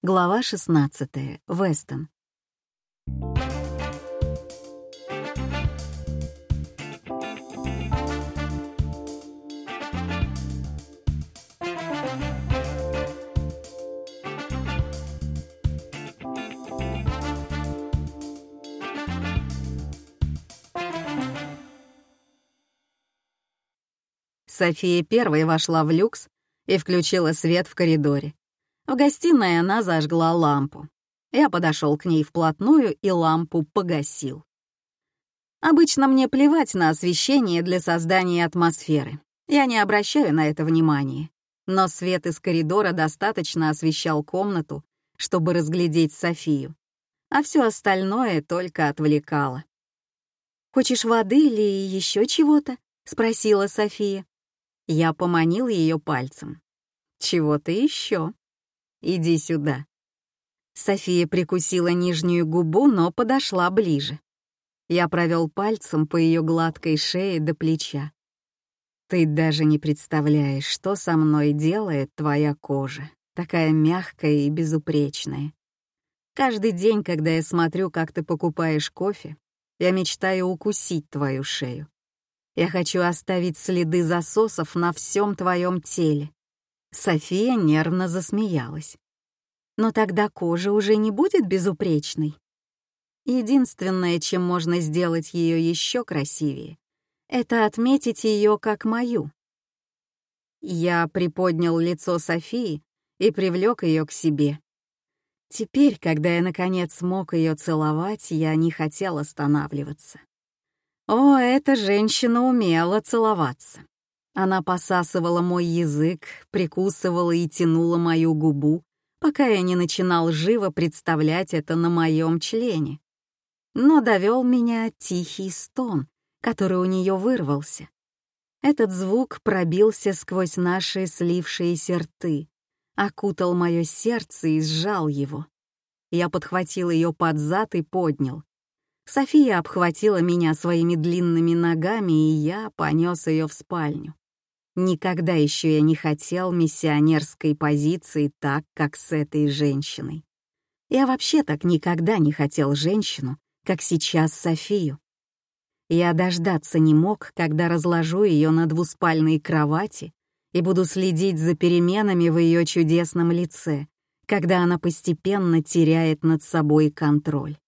Глава 16. Вестон. София первой вошла в люкс и включила свет в коридоре. В гостиной она зажгла лампу. Я подошел к ней вплотную и лампу погасил. Обычно мне плевать на освещение для создания атмосферы. Я не обращаю на это внимания. Но свет из коридора достаточно освещал комнату, чтобы разглядеть Софию. А все остальное только отвлекало. «Хочешь воды или еще чего-то?» — спросила София. Я поманил ее пальцем. «Чего-то еще?» Иди сюда». София прикусила нижнюю губу, но подошла ближе. Я провел пальцем по ее гладкой шее до плеча. «Ты даже не представляешь, что со мной делает твоя кожа, такая мягкая и безупречная. Каждый день, когда я смотрю, как ты покупаешь кофе, я мечтаю укусить твою шею. Я хочу оставить следы засосов на всем твоем теле. София нервно засмеялась. «Но тогда кожа уже не будет безупречной. Единственное, чем можно сделать ее еще красивее, это отметить ее как мою». Я приподнял лицо Софии и привлек ее к себе. Теперь, когда я наконец смог ее целовать, я не хотел останавливаться. О, эта женщина умела целоваться. Она посасывала мой язык, прикусывала и тянула мою губу, пока я не начинал живо представлять это на моем члене. Но довел меня тихий стон, который у нее вырвался. Этот звук пробился сквозь наши слившиеся рты, окутал мое сердце и сжал его. Я подхватил ее под зад и поднял. София обхватила меня своими длинными ногами, и я понес ее в спальню. Никогда еще я не хотел миссионерской позиции так, как с этой женщиной. Я вообще так никогда не хотел женщину, как сейчас Софию. Я дождаться не мог, когда разложу ее на двуспальной кровати и буду следить за переменами в ее чудесном лице, когда она постепенно теряет над собой контроль.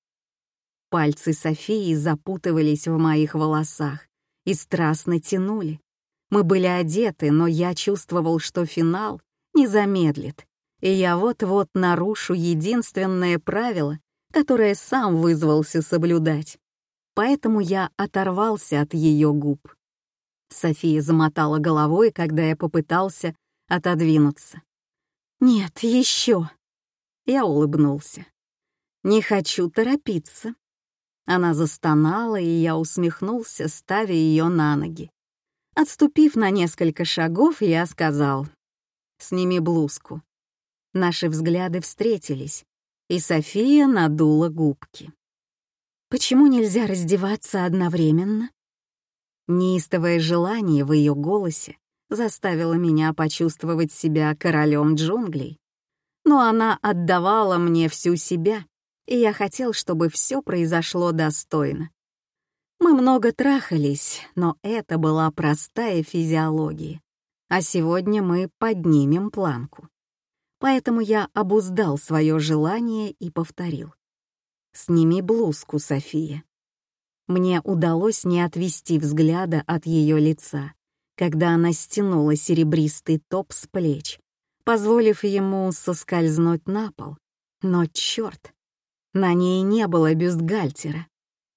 Пальцы Софии запутывались в моих волосах и страстно тянули. Мы были одеты, но я чувствовал, что финал не замедлит, и я вот-вот нарушу единственное правило, которое сам вызвался соблюдать. Поэтому я оторвался от ее губ. София замотала головой, когда я попытался отодвинуться. «Нет, еще!» Я улыбнулся. «Не хочу торопиться». Она застонала, и я усмехнулся, ставя ее на ноги. Отступив на несколько шагов, я сказал «Сними блузку». Наши взгляды встретились, и София надула губки. «Почему нельзя раздеваться одновременно?» Неистовое желание в ее голосе заставило меня почувствовать себя королем джунглей. Но она отдавала мне всю себя, и я хотел, чтобы все произошло достойно. Мы много трахались, но это была простая физиология. А сегодня мы поднимем планку. Поэтому я обуздал свое желание и повторил. «Сними блузку, София». Мне удалось не отвести взгляда от ее лица, когда она стянула серебристый топ с плеч, позволив ему соскользнуть на пол. Но черт, на ней не было бюстгальтера.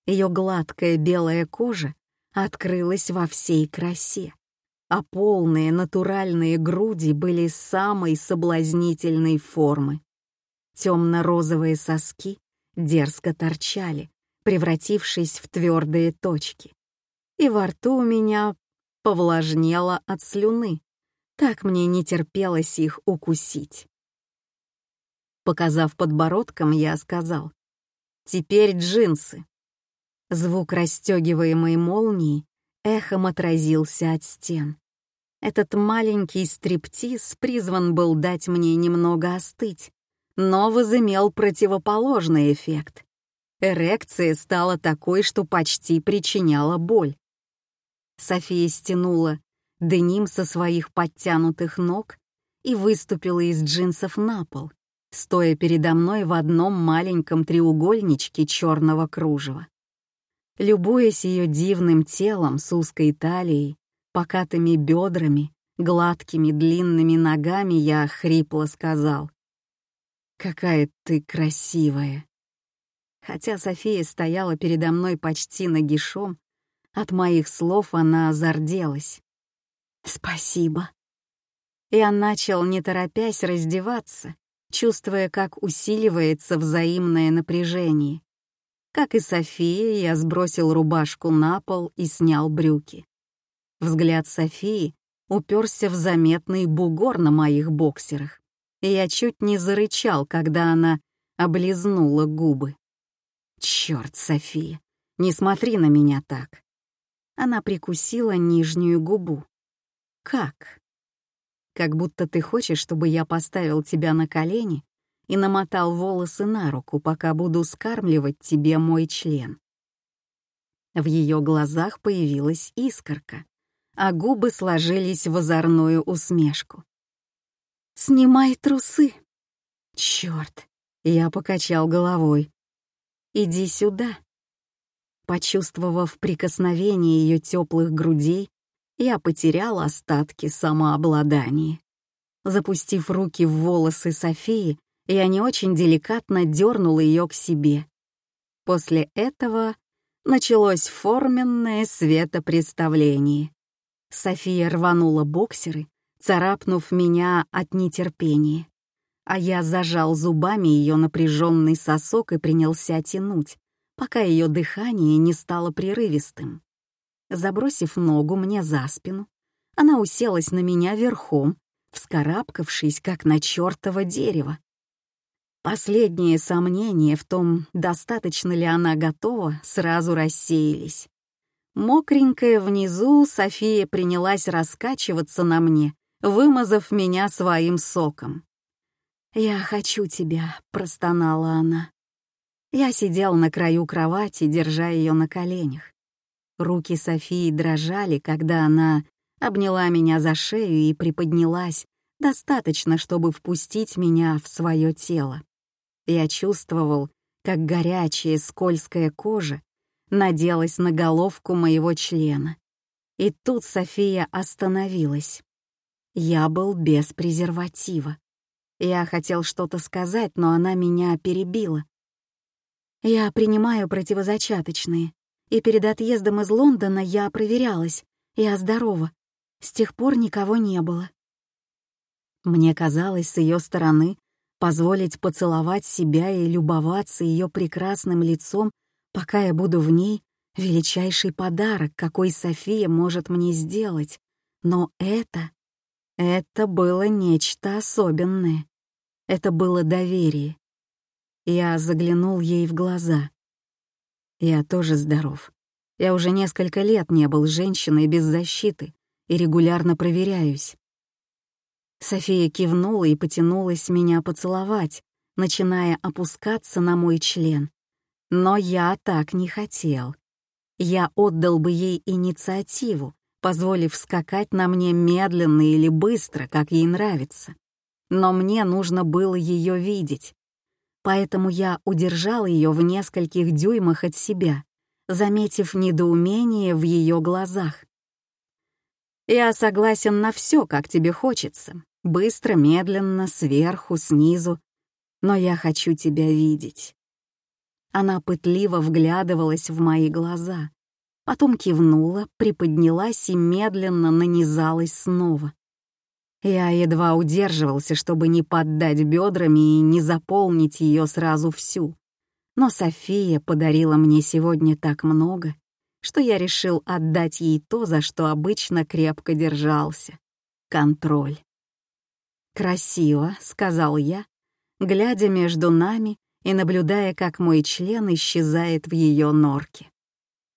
Ее гладкая белая кожа открылась во всей красе, а полные натуральные груди были самой соблазнительной формы. Темно-розовые соски дерзко торчали, превратившись в твердые точки. И во рту у меня повлажнело от слюны. Так мне не терпелось их укусить. Показав подбородком, я сказал, «Теперь джинсы». Звук расстегиваемой молнии эхом отразился от стен. Этот маленький стриптиз призван был дать мне немного остыть, но возымел противоположный эффект. Эрекция стала такой, что почти причиняла боль. София стянула деним со своих подтянутых ног и выступила из джинсов на пол, стоя передо мной в одном маленьком треугольничке черного кружева. Любуясь ее дивным телом с узкой талией, покатыми бедрами, гладкими длинными ногами, я хрипло сказал. «Какая ты красивая!» Хотя София стояла передо мной почти нагишом, от моих слов она зарделась. «Спасибо». Я начал, не торопясь, раздеваться, чувствуя, как усиливается взаимное напряжение. Как и София, я сбросил рубашку на пол и снял брюки. Взгляд Софии уперся в заметный бугор на моих боксерах, и я чуть не зарычал, когда она облизнула губы. «Чёрт, София, не смотри на меня так!» Она прикусила нижнюю губу. «Как?» «Как будто ты хочешь, чтобы я поставил тебя на колени и намотал волосы на руку, пока буду скармливать тебе мой член». В ее глазах появилась искорка, а губы сложились в озорную усмешку. «Снимай трусы!» «Чёрт!» — я покачал головой. «Иди сюда». Почувствовав прикосновение ее теплых грудей, я потерял остатки самообладания. Запустив руки в волосы Софии, я не очень деликатно дернул ее к себе. После этого началось форменное светопредставление. София рванула боксеры, царапнув меня от нетерпения а я зажал зубами ее напряженный сосок и принялся тянуть, пока ее дыхание не стало прерывистым. Забросив ногу мне за спину, она уселась на меня верхом, вскарабкавшись, как на чертово дерево. Последние сомнения в том, достаточно ли она готова, сразу рассеялись. Мокренькая внизу, София принялась раскачиваться на мне, вымазав меня своим соком. «Я хочу тебя», — простонала она. Я сидел на краю кровати, держа ее на коленях. Руки Софии дрожали, когда она обняла меня за шею и приподнялась, достаточно, чтобы впустить меня в свое тело. Я чувствовал, как горячая скользкая кожа наделась на головку моего члена. И тут София остановилась. Я был без презерватива. Я хотел что-то сказать, но она меня перебила. Я принимаю противозачаточные, и перед отъездом из Лондона я проверялась. Я здорова. С тех пор никого не было. Мне казалось, с ее стороны позволить поцеловать себя и любоваться ее прекрасным лицом, пока я буду в ней, величайший подарок, какой София может мне сделать. Но это... это было нечто особенное. Это было доверие. Я заглянул ей в глаза. Я тоже здоров. Я уже несколько лет не был женщиной без защиты и регулярно проверяюсь. София кивнула и потянулась меня поцеловать, начиная опускаться на мой член. Но я так не хотел. Я отдал бы ей инициативу, позволив скакать на мне медленно или быстро, как ей нравится но мне нужно было ее видеть. Поэтому я удержал ее в нескольких дюймах от себя, заметив недоумение в ее глазах. «Я согласен на все, как тебе хочется. Быстро, медленно, сверху, снизу. Но я хочу тебя видеть». Она пытливо вглядывалась в мои глаза, потом кивнула, приподнялась и медленно нанизалась снова. Я едва удерживался, чтобы не поддать бедрами и не заполнить ее сразу всю. Но София подарила мне сегодня так много, что я решил отдать ей то, за что обычно крепко держался — контроль. «Красиво», — сказал я, глядя между нами и наблюдая, как мой член исчезает в ее норке.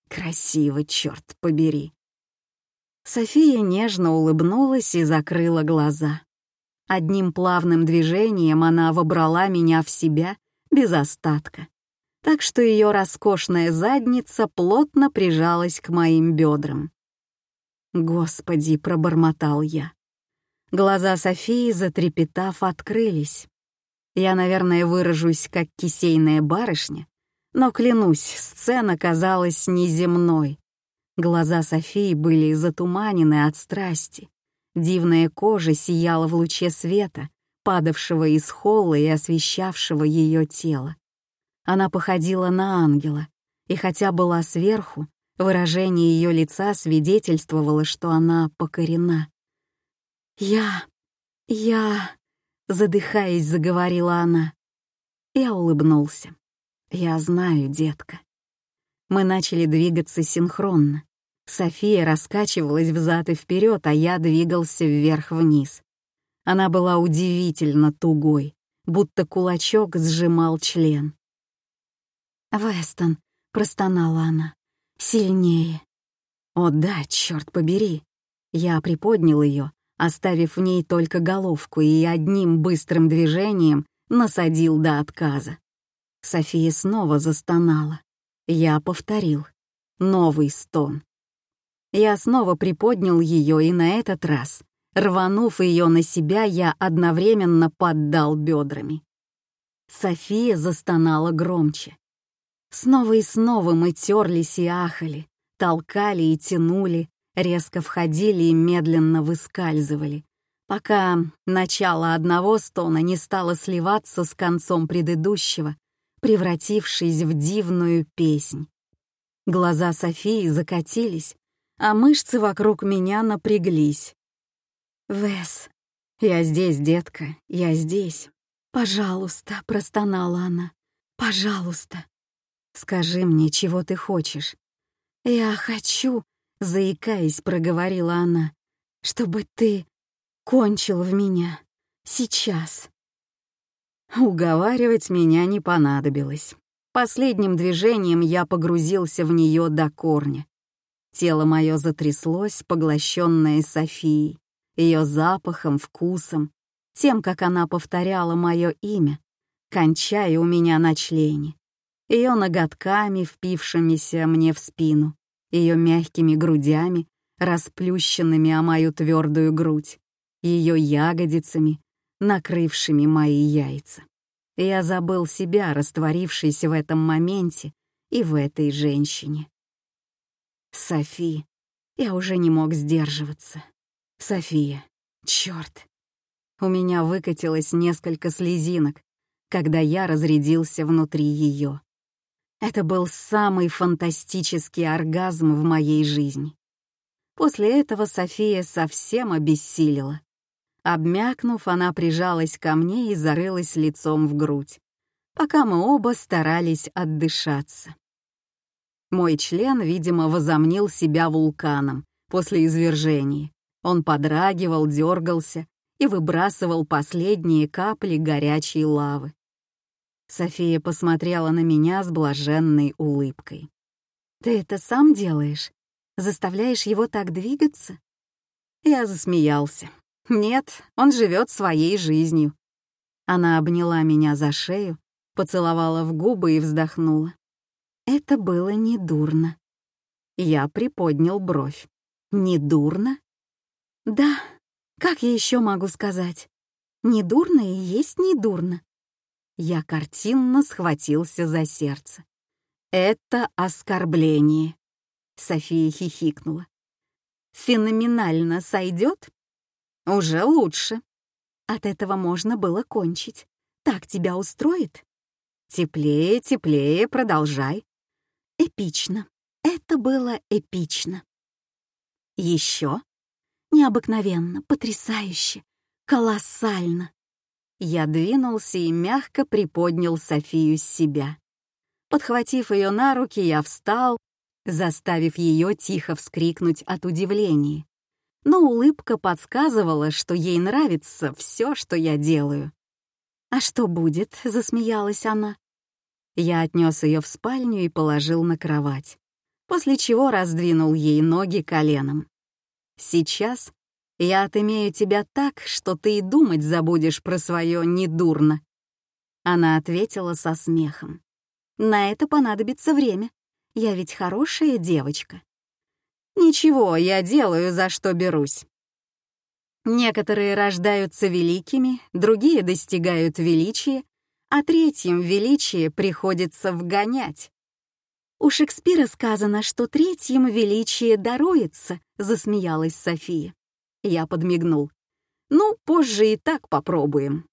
«Красиво, черт побери!» София нежно улыбнулась и закрыла глаза. Одним плавным движением она вобрала меня в себя без остатка, так что ее роскошная задница плотно прижалась к моим бедрам. «Господи!» — пробормотал я. Глаза Софии, затрепетав, открылись. Я, наверное, выражусь как кисейная барышня, но, клянусь, сцена казалась неземной. Глаза Софии были затуманены от страсти. Дивная кожа сияла в луче света, падавшего из холла и освещавшего ее тело. Она походила на ангела, и хотя была сверху, выражение ее лица свидетельствовало, что она покорена. «Я... я...» — задыхаясь, заговорила она. Я улыбнулся. «Я знаю, детка». Мы начали двигаться синхронно. София раскачивалась взад и вперед, а я двигался вверх-вниз. Она была удивительно тугой, будто кулачок сжимал член. «Вестон», — простонала она, — «сильнее». «О да, черт побери!» Я приподнял ее, оставив в ней только головку и одним быстрым движением насадил до отказа. София снова застонала. Я повторил. Новый стон. Я снова приподнял ее, и на этот раз, рванув ее на себя, я одновременно поддал бедрами. София застонала громче. Снова и снова мы терлись и ахали, толкали и тянули, резко входили и медленно выскальзывали, пока начало одного стона не стало сливаться с концом предыдущего, превратившись в дивную песнь. Глаза Софии закатились, а мышцы вокруг меня напряглись. «Вес, я здесь, детка, я здесь. Пожалуйста», — простонала она. «Пожалуйста, скажи мне, чего ты хочешь». «Я хочу», — заикаясь, проговорила она, «чтобы ты кончил в меня. Сейчас». Уговаривать меня не понадобилось. Последним движением я погрузился в нее до корня. Тело мое затряслось, поглощенное Софией, ее запахом, вкусом, тем, как она повторяла мое имя, кончая у меня на члене, ее ноготками, впившимися мне в спину, ее мягкими грудями, расплющенными о мою твердую грудь, ее ягодицами, накрывшими мои яйца. Я забыл себя, растворившись в этом моменте и в этой женщине. Софи. Я уже не мог сдерживаться. София. Чёрт. У меня выкатилось несколько слезинок, когда я разрядился внутри ее. Это был самый фантастический оргазм в моей жизни. После этого София совсем обессилила. Обмякнув, она прижалась ко мне и зарылась лицом в грудь, пока мы оба старались отдышаться. Мой член, видимо, возомнил себя вулканом после извержения. Он подрагивал, дергался и выбрасывал последние капли горячей лавы. София посмотрела на меня с блаженной улыбкой. «Ты это сам делаешь? Заставляешь его так двигаться?» Я засмеялся. Нет, он живет своей жизнью. Она обняла меня за шею, поцеловала в губы и вздохнула. Это было недурно. Я приподнял бровь. Недурно? Да, как я еще могу сказать? Недурно и есть недурно. Я картинно схватился за сердце. Это оскорбление. София хихикнула. Феноменально сойдет? Уже лучше. От этого можно было кончить. Так тебя устроит? Теплее, теплее, продолжай. Эпично. Это было эпично. Еще? Необыкновенно, потрясающе, колоссально. Я двинулся и мягко приподнял Софию с себя. Подхватив ее на руки, я встал, заставив ее тихо вскрикнуть от удивления но улыбка подсказывала, что ей нравится все, что я делаю. «А что будет?» — засмеялась она. Я отнес ее в спальню и положил на кровать, после чего раздвинул ей ноги коленом. Сейчас Я отымею тебя так, что ты и думать забудешь про свое недурно». Она ответила со смехом. «На это понадобится время. Я ведь хорошая девочка». «Ничего, я делаю, за что берусь». Некоторые рождаются великими, другие достигают величия, а третьим величие приходится вгонять. «У Шекспира сказано, что третьим величие даруется», — засмеялась София. Я подмигнул. «Ну, позже и так попробуем».